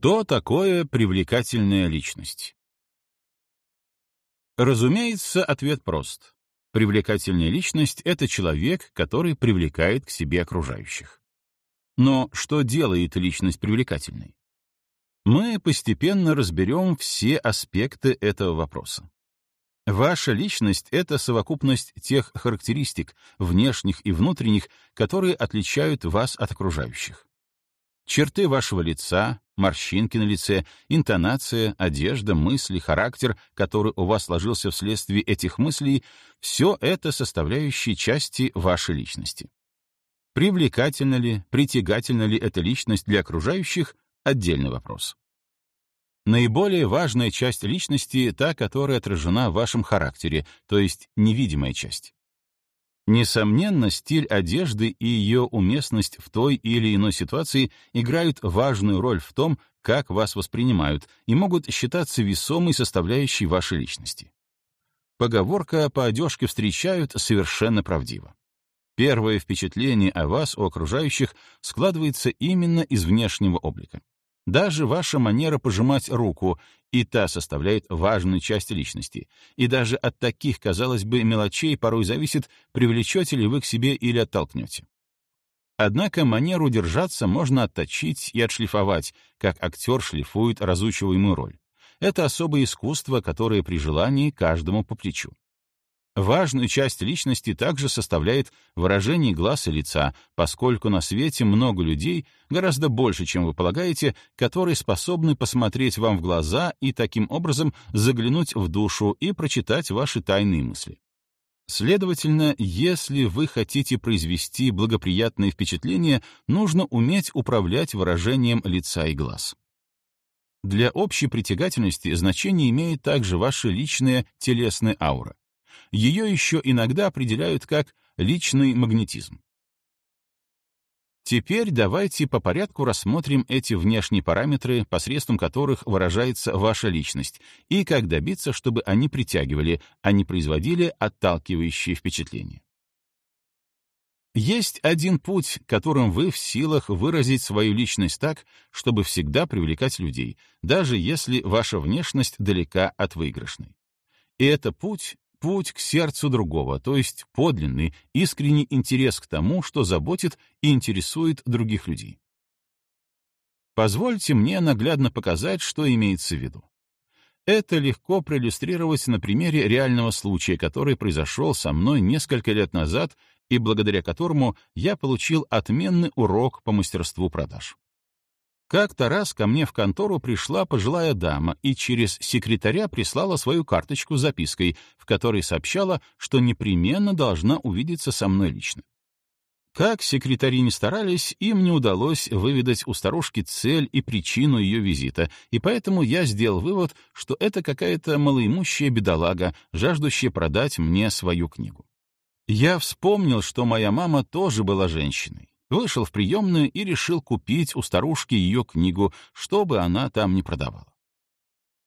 Что такое привлекательная личность? Разумеется, ответ прост. Привлекательная личность — это человек, который привлекает к себе окружающих. Но что делает личность привлекательной? Мы постепенно разберем все аспекты этого вопроса. Ваша личность — это совокупность тех характеристик, внешних и внутренних, которые отличают вас от окружающих. Черты вашего лица, морщинки на лице, интонация, одежда, мысли, характер, который у вас сложился вследствие этих мыслей — все это составляющие части вашей личности. Привлекательна ли, притягательна ли эта личность для окружающих — отдельный вопрос. Наиболее важная часть личности — та, которая отражена в вашем характере, то есть невидимая часть. Несомненно, стиль одежды и ее уместность в той или иной ситуации играют важную роль в том, как вас воспринимают, и могут считаться весомой составляющей вашей личности. Поговорка «по одежке встречают» совершенно правдива. Первое впечатление о вас у окружающих складывается именно из внешнего облика. Даже ваша манера пожимать руку, и та составляет важную часть личности. И даже от таких, казалось бы, мелочей порой зависит, привлечете ли вы к себе или оттолкнете. Однако манеру держаться можно отточить и отшлифовать, как актер шлифует разучиваемую роль. Это особое искусство, которое при желании каждому по плечу. Важную часть личности также составляет выражение глаз и лица, поскольку на свете много людей, гораздо больше, чем вы полагаете, которые способны посмотреть вам в глаза и таким образом заглянуть в душу и прочитать ваши тайные мысли. Следовательно, если вы хотите произвести благоприятное впечатление, нужно уметь управлять выражением лица и глаз. Для общей притягательности значение имеет также ваша личная телесная аура. Ее еще иногда определяют как личный магнетизм. Теперь давайте по порядку рассмотрим эти внешние параметры, посредством которых выражается ваша личность, и как добиться, чтобы они притягивали, а не производили отталкивающие впечатления. Есть один путь, которым вы в силах выразить свою личность так, чтобы всегда привлекать людей, даже если ваша внешность далека от выигрышной. И это путь путь к сердцу другого, то есть подлинный, искренний интерес к тому, что заботит и интересует других людей. Позвольте мне наглядно показать, что имеется в виду. Это легко проиллюстрировать на примере реального случая, который произошел со мной несколько лет назад и благодаря которому я получил отменный урок по мастерству продаж. Как-то раз ко мне в контору пришла пожилая дама и через секретаря прислала свою карточку с запиской, в которой сообщала, что непременно должна увидеться со мной лично. Как секретари не старались, им не удалось выведать у старушки цель и причину ее визита, и поэтому я сделал вывод, что это какая-то малоимущая бедолага, жаждущая продать мне свою книгу. Я вспомнил, что моя мама тоже была женщиной, Вышел в приемную и решил купить у старушки ее книгу, чтобы она там не продавала.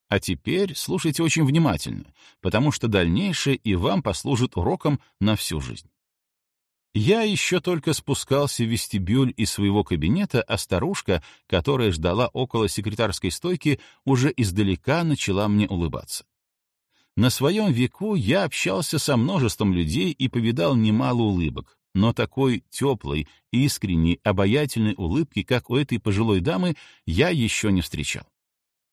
А теперь слушайте очень внимательно, потому что дальнейшее и вам послужит уроком на всю жизнь. Я еще только спускался в вестибюль из своего кабинета, а старушка, которая ждала около секретарской стойки, уже издалека начала мне улыбаться. На своем веку я общался со множеством людей и повидал немало улыбок, но такой теплой, искренней, обаятельной улыбки, как у этой пожилой дамы, я еще не встречал.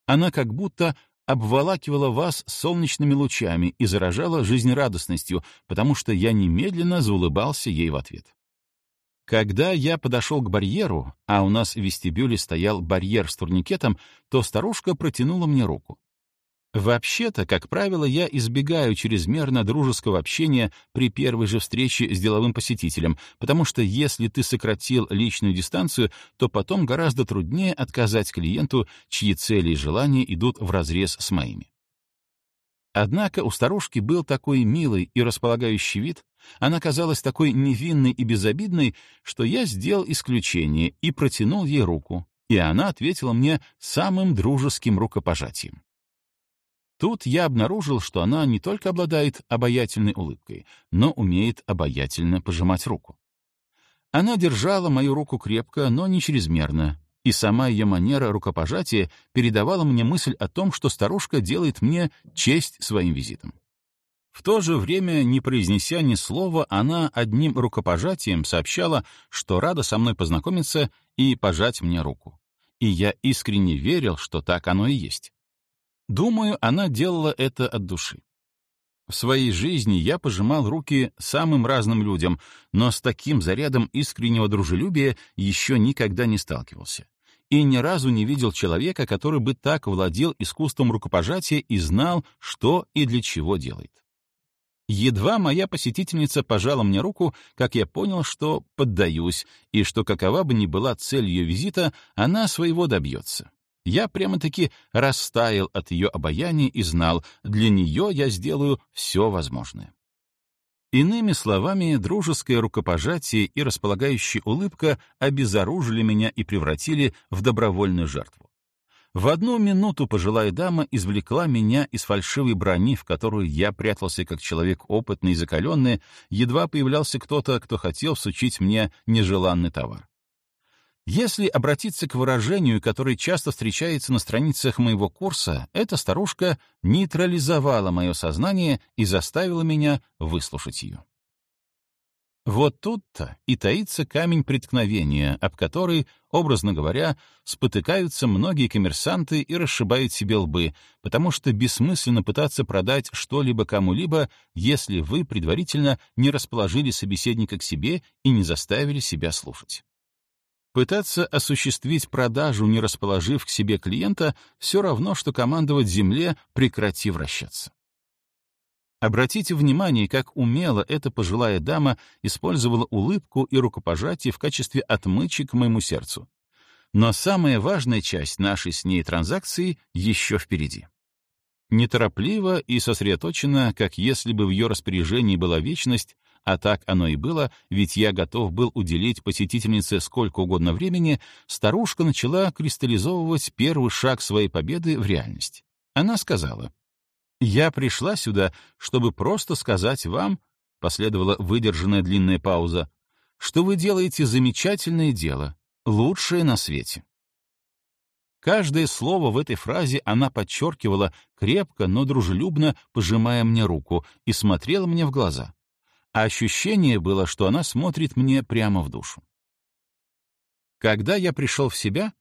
Она как будто обволакивала вас солнечными лучами и заражала жизнерадостностью, потому что я немедленно заулыбался ей в ответ. Когда я подошел к барьеру, а у нас в вестибюле стоял барьер с турникетом, то старушка протянула мне руку. Вообще-то, как правило, я избегаю чрезмерно дружеского общения при первой же встрече с деловым посетителем, потому что если ты сократил личную дистанцию, то потом гораздо труднее отказать клиенту, чьи цели и желания идут вразрез с моими. Однако у старушки был такой милый и располагающий вид, она казалась такой невинной и безобидной, что я сделал исключение и протянул ей руку, и она ответила мне самым дружеским рукопожатием. Тут я обнаружил, что она не только обладает обаятельной улыбкой, но умеет обаятельно пожимать руку. Она держала мою руку крепко, но не чрезмерно, и сама ее манера рукопожатия передавала мне мысль о том, что старушка делает мне честь своим визитом. В то же время, не произнеся ни слова, она одним рукопожатием сообщала, что рада со мной познакомиться и пожать мне руку. И я искренне верил, что так оно и есть. Думаю, она делала это от души. В своей жизни я пожимал руки самым разным людям, но с таким зарядом искреннего дружелюбия еще никогда не сталкивался. И ни разу не видел человека, который бы так владел искусством рукопожатия и знал, что и для чего делает. Едва моя посетительница пожала мне руку, как я понял, что поддаюсь, и что какова бы ни была цель ее визита, она своего добьется. Я прямо-таки растаял от ее обаяния и знал, для нее я сделаю все возможное. Иными словами, дружеское рукопожатие и располагающая улыбка обезоружили меня и превратили в добровольную жертву. В одну минуту пожилая дама извлекла меня из фальшивой брони, в которую я прятался как человек опытный и закаленный, едва появлялся кто-то, кто хотел всучить мне нежеланный товар. Если обратиться к выражению, которое часто встречается на страницах моего курса, эта старушка нейтрализовала мое сознание и заставила меня выслушать ее. Вот тут-то и таится камень преткновения, об который, образно говоря, спотыкаются многие коммерсанты и расшибают себе лбы, потому что бессмысленно пытаться продать что-либо кому-либо, если вы предварительно не расположили собеседника к себе и не заставили себя слушать. Пытаться осуществить продажу, не расположив к себе клиента, все равно, что командовать земле, прекрати вращаться. Обратите внимание, как умело эта пожилая дама использовала улыбку и рукопожатие в качестве отмычи к моему сердцу. Но самая важная часть нашей с ней транзакции еще впереди. Неторопливо и сосредоточенно, как если бы в ее распоряжении была вечность, а так оно и было, ведь я готов был уделить посетительнице сколько угодно времени, старушка начала кристаллизовывать первый шаг своей победы в реальность. Она сказала, «Я пришла сюда, чтобы просто сказать вам, — последовала выдержанная длинная пауза, — что вы делаете замечательное дело, лучшее на свете». Каждое слово в этой фразе она подчеркивала, крепко, но дружелюбно пожимая мне руку, и смотрела мне в глаза. А ощущение было, что она смотрит мне прямо в душу. Когда я пришел в себя,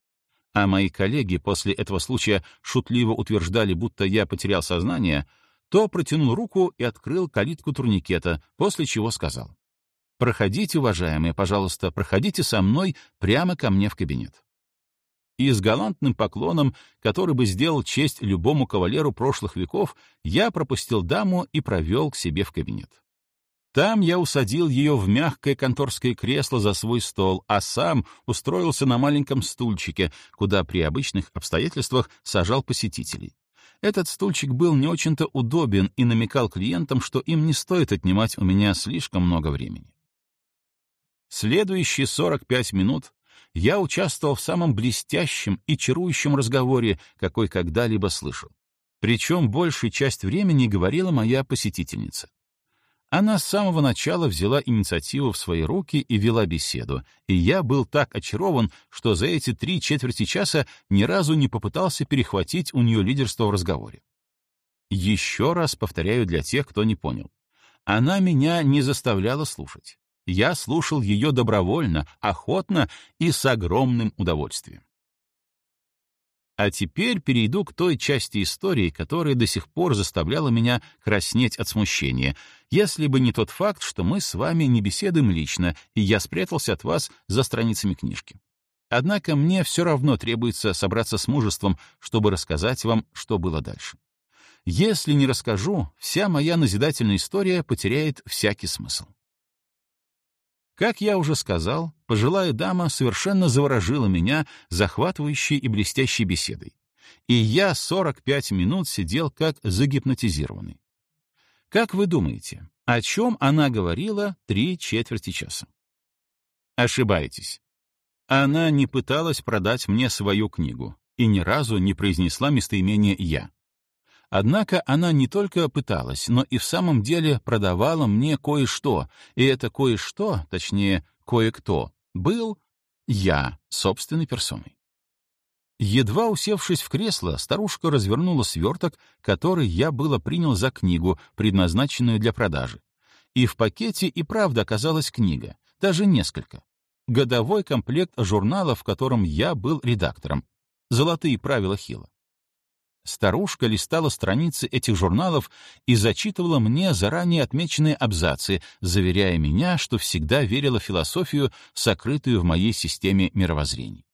а мои коллеги после этого случая шутливо утверждали, будто я потерял сознание, то протянул руку и открыл калитку турникета, после чего сказал. «Проходите, уважаемые, пожалуйста, проходите со мной прямо ко мне в кабинет». И с галантным поклоном, который бы сделал честь любому кавалеру прошлых веков, я пропустил даму и провел к себе в кабинет. Там я усадил ее в мягкое конторское кресло за свой стол, а сам устроился на маленьком стульчике, куда при обычных обстоятельствах сажал посетителей. Этот стульчик был не очень-то удобен и намекал клиентам, что им не стоит отнимать у меня слишком много времени. Следующие 45 минут я участвовал в самом блестящем и чарующем разговоре, какой когда-либо слышал. Причем большую часть времени говорила моя посетительница. Она с самого начала взяла инициативу в свои руки и вела беседу, и я был так очарован, что за эти три четверти часа ни разу не попытался перехватить у нее лидерство в разговоре. Еще раз повторяю для тех, кто не понял. Она меня не заставляла слушать. Я слушал ее добровольно, охотно и с огромным удовольствием. А теперь перейду к той части истории, которая до сих пор заставляла меня краснеть от смущения, если бы не тот факт, что мы с вами не беседуем лично, и я спрятался от вас за страницами книжки. Однако мне все равно требуется собраться с мужеством, чтобы рассказать вам, что было дальше. Если не расскажу, вся моя назидательная история потеряет всякий смысл. Как я уже сказал, пожилая дама совершенно заворожила меня захватывающей и блестящей беседой. И я 45 минут сидел как загипнотизированный. Как вы думаете, о чем она говорила три четверти часа? Ошибаетесь. Она не пыталась продать мне свою книгу и ни разу не произнесла местоимение «я». Однако она не только пыталась, но и в самом деле продавала мне кое-что, и это кое-что, точнее, кое-кто, был я собственной персоной. Едва усевшись в кресло, старушка развернула сверток, который я было принял за книгу, предназначенную для продажи. И в пакете и правда оказалась книга, даже несколько. Годовой комплект журнала, в котором я был редактором. «Золотые правила Хила». Старушка листала страницы этих журналов и зачитывала мне заранее отмеченные абзацы, заверяя меня, что всегда верила в философию, сокрытую в моей системе мировоззрений.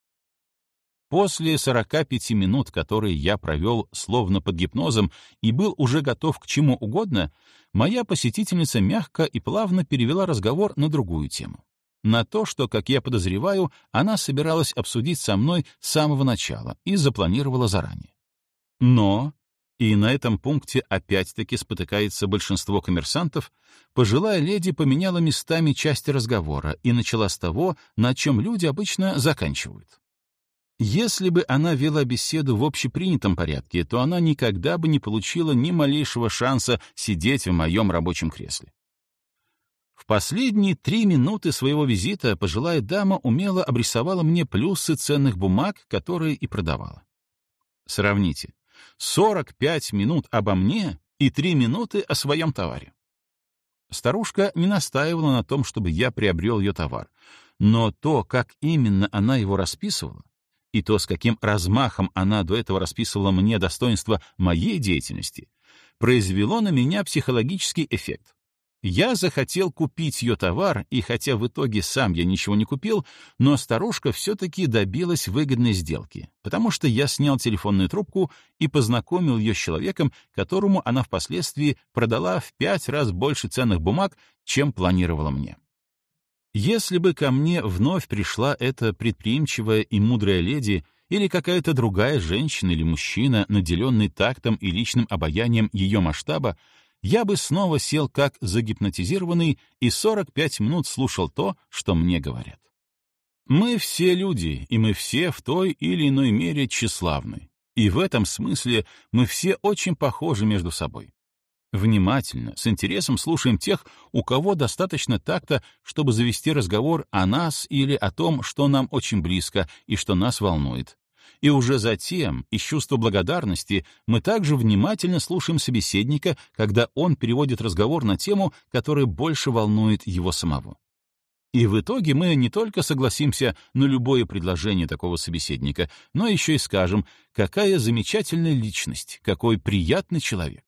После 45 минут, которые я провел словно под гипнозом и был уже готов к чему угодно, моя посетительница мягко и плавно перевела разговор на другую тему. На то, что, как я подозреваю, она собиралась обсудить со мной с самого начала и запланировала заранее. Но, и на этом пункте опять-таки спотыкается большинство коммерсантов, пожилая леди поменяла местами части разговора и начала с того, на чем люди обычно заканчивают. Если бы она вела беседу в общепринятом порядке, то она никогда бы не получила ни малейшего шанса сидеть в моем рабочем кресле. В последние три минуты своего визита пожилая дама умело обрисовала мне плюсы ценных бумаг, которые и продавала. Сравните. 45 минут обо мне и 3 минуты о своем товаре. Старушка не настаивала на том, чтобы я приобрел ее товар, но то, как именно она его расписывала, и то, с каким размахом она до этого расписывала мне достоинства моей деятельности, произвело на меня психологический эффект. Я захотел купить ее товар, и хотя в итоге сам я ничего не купил, но старушка все-таки добилась выгодной сделки, потому что я снял телефонную трубку и познакомил ее с человеком, которому она впоследствии продала в пять раз больше ценных бумаг, чем планировала мне. Если бы ко мне вновь пришла эта предприимчивая и мудрая леди или какая-то другая женщина или мужчина, наделенный тактом и личным обаянием ее масштаба, я бы снова сел как загипнотизированный и 45 минут слушал то, что мне говорят. Мы все люди, и мы все в той или иной мере тщеславны. И в этом смысле мы все очень похожи между собой. Внимательно, с интересом слушаем тех, у кого достаточно такта, чтобы завести разговор о нас или о том, что нам очень близко и что нас волнует. И уже затем, из чувства благодарности, мы также внимательно слушаем собеседника, когда он переводит разговор на тему, которая больше волнует его самого. И в итоге мы не только согласимся на любое предложение такого собеседника, но еще и скажем, какая замечательная личность, какой приятный человек.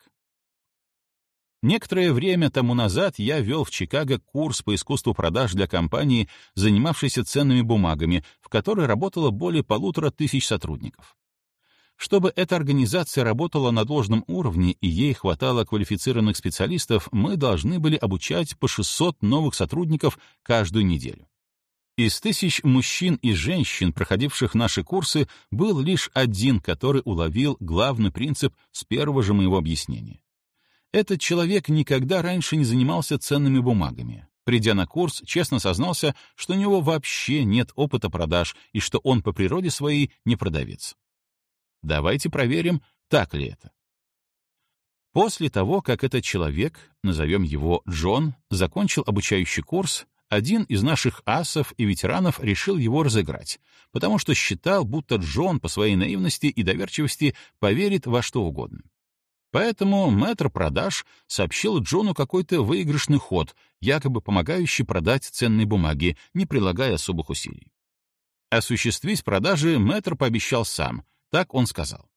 Некоторое время тому назад я вел в Чикаго курс по искусству продаж для компании, занимавшейся ценными бумагами, в которой работало более полутора тысяч сотрудников. Чтобы эта организация работала на должном уровне и ей хватало квалифицированных специалистов, мы должны были обучать по 600 новых сотрудников каждую неделю. Из тысяч мужчин и женщин, проходивших наши курсы, был лишь один, который уловил главный принцип с первого же моего объяснения. Этот человек никогда раньше не занимался ценными бумагами. Придя на курс, честно сознался, что у него вообще нет опыта продаж и что он по природе своей не продавец. Давайте проверим, так ли это. После того, как этот человек, назовем его Джон, закончил обучающий курс, один из наших асов и ветеранов решил его разыграть, потому что считал, будто Джон по своей наивности и доверчивости поверит во что угодно. Поэтому мэтр продаж сообщил Джону какой-то выигрышный ход, якобы помогающий продать ценные бумаги, не прилагая особых усилий. Осуществить продажи мэтр пообещал сам, так он сказал.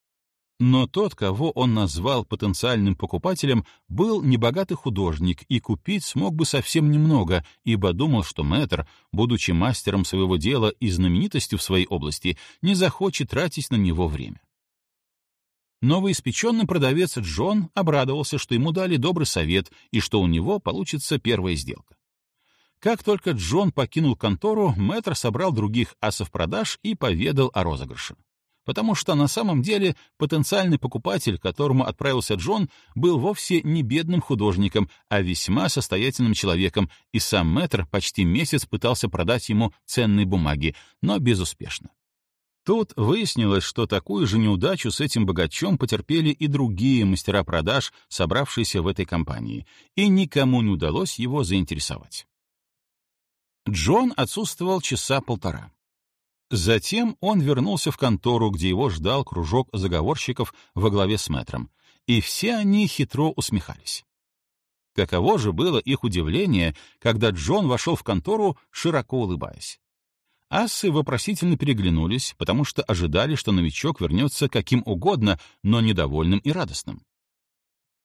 Но тот, кого он назвал потенциальным покупателем, был небогатый художник и купить смог бы совсем немного, ибо думал, что мэтр, будучи мастером своего дела и знаменитостью в своей области, не захочет тратить на него время. Новоиспеченный продавец Джон обрадовался, что ему дали добрый совет и что у него получится первая сделка. Как только Джон покинул контору, мэтр собрал других асов продаж и поведал о розыгрыше. Потому что на самом деле потенциальный покупатель, которому отправился Джон, был вовсе не бедным художником, а весьма состоятельным человеком, и сам мэтр почти месяц пытался продать ему ценные бумаги, но безуспешно. Тут выяснилось, что такую же неудачу с этим богачом потерпели и другие мастера продаж, собравшиеся в этой компании, и никому не удалось его заинтересовать. Джон отсутствовал часа полтора. Затем он вернулся в контору, где его ждал кружок заговорщиков во главе с мэтром, и все они хитро усмехались. Каково же было их удивление, когда Джон вошел в контору, широко улыбаясь. Ассы вопросительно переглянулись, потому что ожидали, что новичок вернется каким угодно, но недовольным и радостным.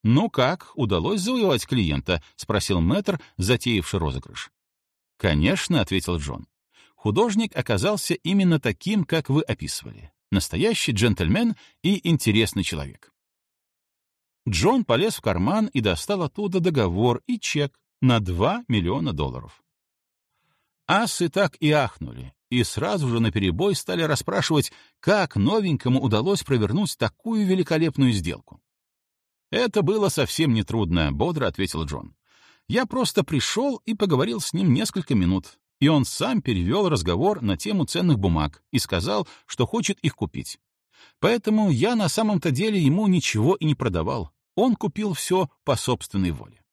«Ну как, удалось завоевать клиента?» — спросил мэтр, затеявший розыгрыш. «Конечно», — ответил Джон. «Художник оказался именно таким, как вы описывали. Настоящий джентльмен и интересный человек». Джон полез в карман и достал оттуда договор и чек на 2 миллиона долларов. Асы так и ахнули, и сразу же наперебой стали расспрашивать, как новенькому удалось провернуть такую великолепную сделку. «Это было совсем нетрудно», — бодро ответил Джон. «Я просто пришел и поговорил с ним несколько минут, и он сам перевел разговор на тему ценных бумаг и сказал, что хочет их купить. Поэтому я на самом-то деле ему ничего и не продавал. Он купил все по собственной воле.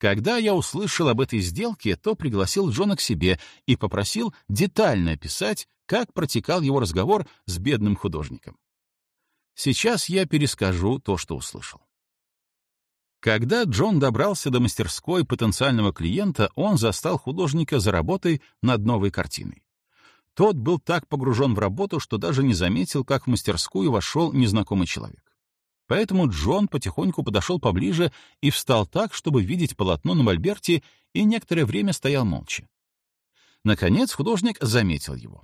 Когда я услышал об этой сделке, то пригласил Джона к себе и попросил детально описать, как протекал его разговор с бедным художником. Сейчас я перескажу то, что услышал. Когда Джон добрался до мастерской потенциального клиента, он застал художника за работой над новой картиной. Тот был так погружен в работу, что даже не заметил, как в мастерскую вошел незнакомый человек. Поэтому Джон потихоньку подошел поближе и встал так, чтобы видеть полотно на мольберте, и некоторое время стоял молча. Наконец художник заметил его.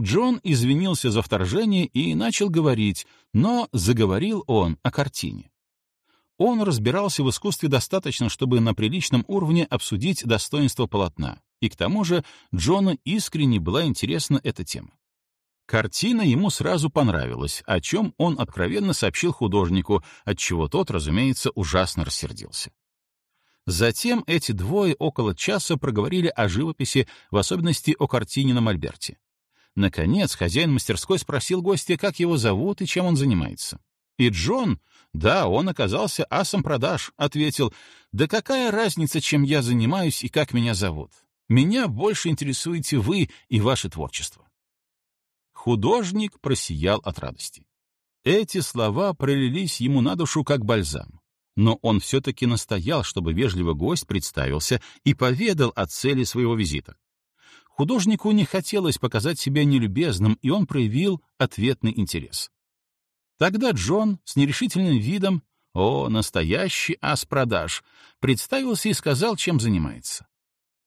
Джон извинился за вторжение и начал говорить, но заговорил он о картине. Он разбирался в искусстве достаточно, чтобы на приличном уровне обсудить достоинство полотна, и к тому же Джону искренне была интересна эта тема. Картина ему сразу понравилась, о чем он откровенно сообщил художнику, отчего тот, разумеется, ужасно рассердился. Затем эти двое около часа проговорили о живописи, в особенности о картине на Мольберте. Наконец, хозяин мастерской спросил гостя, как его зовут и чем он занимается. И Джон, да, он оказался асом продаж, ответил, «Да какая разница, чем я занимаюсь и как меня зовут? Меня больше интересуете вы и ваше творчество». Художник просиял от радости. Эти слова пролились ему на душу как бальзам. Но он все-таки настоял, чтобы вежливый гость представился и поведал о цели своего визита. Художнику не хотелось показать себя нелюбезным, и он проявил ответный интерес. Тогда Джон с нерешительным видом, о, настоящий ас продаж, представился и сказал, чем занимается.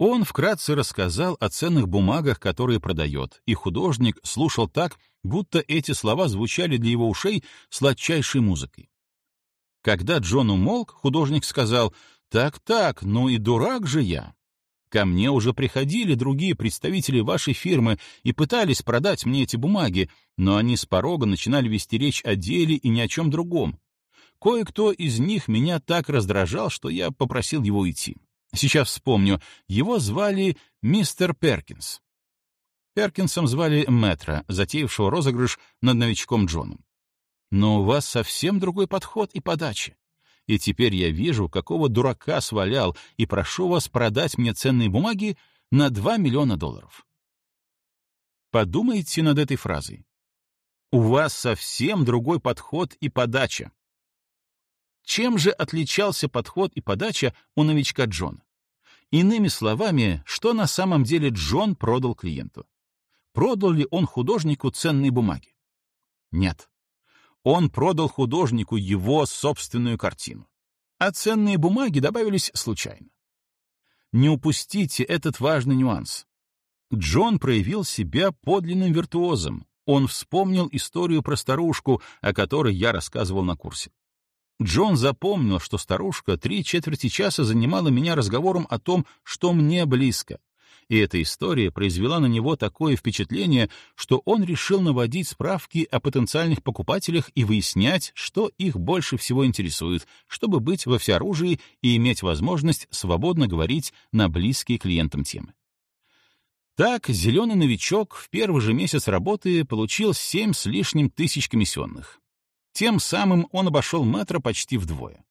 Он вкратце рассказал о ценных бумагах, которые продает, и художник слушал так, будто эти слова звучали для его ушей сладчайшей музыкой. Когда Джон умолк, художник сказал, «Так-так, ну и дурак же я. Ко мне уже приходили другие представители вашей фирмы и пытались продать мне эти бумаги, но они с порога начинали вести речь о деле и ни о чем другом. Кое-кто из них меня так раздражал, что я попросил его уйти. Сейчас вспомню. Его звали мистер Перкинс. Перкинсом звали Мэтра, затеявшего розыгрыш над новичком Джоном. Но у вас совсем другой подход и подача. И теперь я вижу, какого дурака свалял, и прошу вас продать мне ценные бумаги на 2 миллиона долларов. Подумайте над этой фразой. У вас совсем другой подход и подача. Чем же отличался подход и подача у новичка Джона? Иными словами, что на самом деле Джон продал клиенту? Продал ли он художнику ценные бумаги? Нет. Он продал художнику его собственную картину. А ценные бумаги добавились случайно. Не упустите этот важный нюанс. Джон проявил себя подлинным виртуозом. Он вспомнил историю про старушку, о которой я рассказывал на курсе. Джон запомнил, что старушка три четверти часа занимала меня разговором о том, что мне близко. И эта история произвела на него такое впечатление, что он решил наводить справки о потенциальных покупателях и выяснять, что их больше всего интересует, чтобы быть во всеоружии и иметь возможность свободно говорить на близкие клиентам темы. Так, зеленый новичок в первый же месяц работы получил семь с лишним тысяч комиссионных. Тем самым он обошел метро почти вдвое.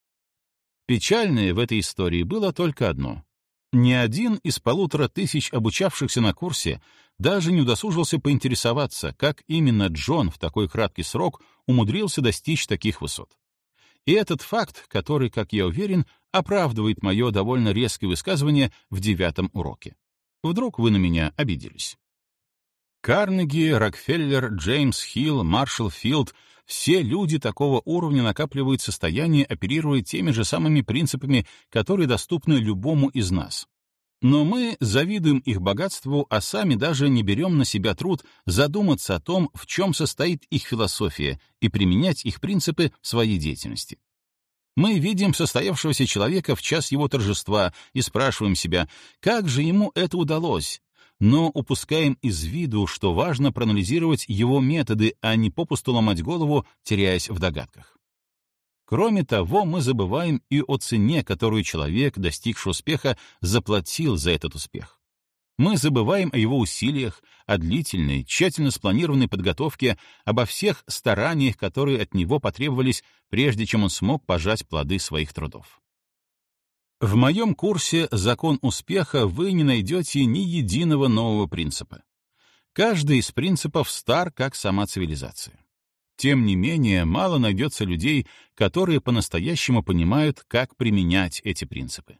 Печальное в этой истории было только одно. Ни один из полутора тысяч обучавшихся на курсе даже не удосужился поинтересоваться, как именно Джон в такой краткий срок умудрился достичь таких высот. И этот факт, который, как я уверен, оправдывает мое довольно резкое высказывание в девятом уроке. Вдруг вы на меня обиделись. Карнеги, Рокфеллер, Джеймс Хилл, Маршалл Филд — все люди такого уровня накапливают состояние, оперируя теми же самыми принципами, которые доступны любому из нас. Но мы завидуем их богатству, а сами даже не берем на себя труд задуматься о том, в чем состоит их философия, и применять их принципы в своей деятельности. Мы видим состоявшегося человека в час его торжества и спрашиваем себя, как же ему это удалось, но упускаем из виду, что важно проанализировать его методы, а не попусту ломать голову, теряясь в догадках. Кроме того, мы забываем и о цене, которую человек, достигший успеха, заплатил за этот успех. Мы забываем о его усилиях, о длительной, тщательно спланированной подготовке, обо всех стараниях, которые от него потребовались, прежде чем он смог пожать плоды своих трудов. В моем курсе «Закон успеха» вы не найдете ни единого нового принципа. Каждый из принципов стар, как сама цивилизация. Тем не менее, мало найдется людей, которые по-настоящему понимают, как применять эти принципы.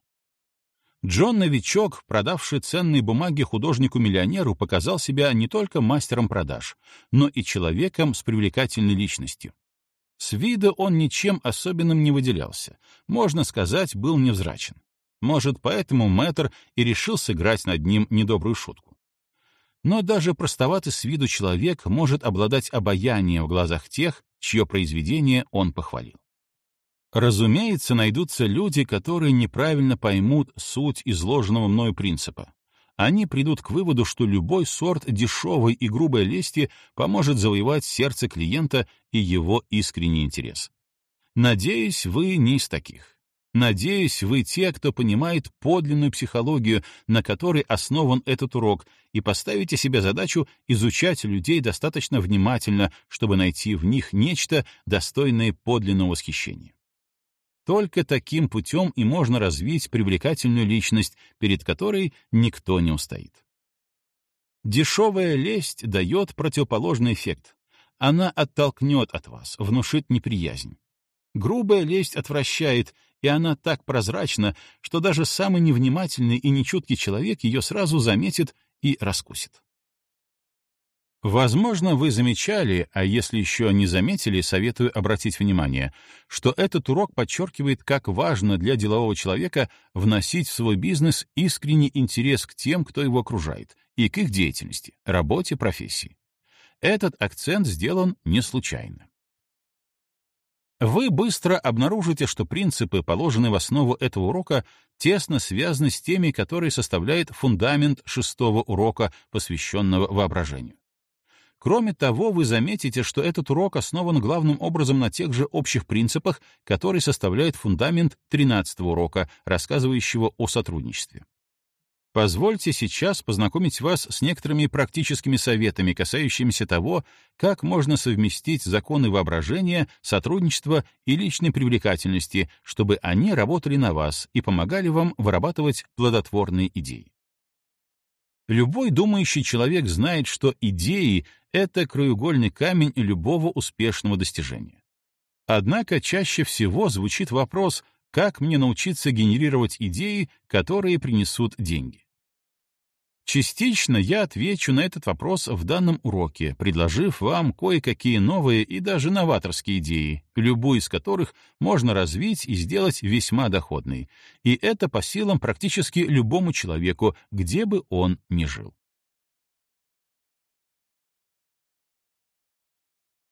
Джон Новичок, продавший ценные бумаги художнику-миллионеру, показал себя не только мастером продаж, но и человеком с привлекательной личностью. С вида он ничем особенным не выделялся, можно сказать, был невзрачен. Может, поэтому мэтр и решил сыграть над ним недобрую шутку. Но даже простоватый с виду человек может обладать обаянием в глазах тех, чье произведение он похвалил. Разумеется, найдутся люди, которые неправильно поймут суть изложенного мною принципа. Они придут к выводу, что любой сорт дешевой и грубой лести поможет завоевать сердце клиента и его искренний интерес. Надеюсь, вы не из таких. Надеюсь, вы те, кто понимает подлинную психологию, на которой основан этот урок, и поставите себе задачу изучать людей достаточно внимательно, чтобы найти в них нечто, достойное подлинного восхищения. Только таким путем и можно развить привлекательную личность, перед которой никто не устоит. Дешевая лесть дает противоположный эффект. Она оттолкнет от вас, внушит неприязнь. Грубая лесть отвращает, и она так прозрачна, что даже самый невнимательный и нечуткий человек ее сразу заметит и раскусит. Возможно, вы замечали, а если еще не заметили, советую обратить внимание, что этот урок подчеркивает, как важно для делового человека вносить в свой бизнес искренний интерес к тем, кто его окружает, и к их деятельности, работе, профессии. Этот акцент сделан не случайно. Вы быстро обнаружите, что принципы, положенные в основу этого урока, тесно связаны с теми, которые составляют фундамент шестого урока, посвященного воображению. Кроме того, вы заметите, что этот урок основан главным образом на тех же общих принципах, которые составляют фундамент тринадцатого урока, рассказывающего о сотрудничестве. Позвольте сейчас познакомить вас с некоторыми практическими советами, касающимися того, как можно совместить законы воображения, сотрудничества и личной привлекательности, чтобы они работали на вас и помогали вам вырабатывать плодотворные идеи. Любой думающий человек знает, что идеи — это краеугольный камень любого успешного достижения. Однако чаще всего звучит вопрос, как мне научиться генерировать идеи, которые принесут деньги? Частично я отвечу на этот вопрос в данном уроке, предложив вам кое-какие новые и даже новаторские идеи, любую из которых можно развить и сделать весьма доходной. И это по силам практически любому человеку, где бы он ни жил.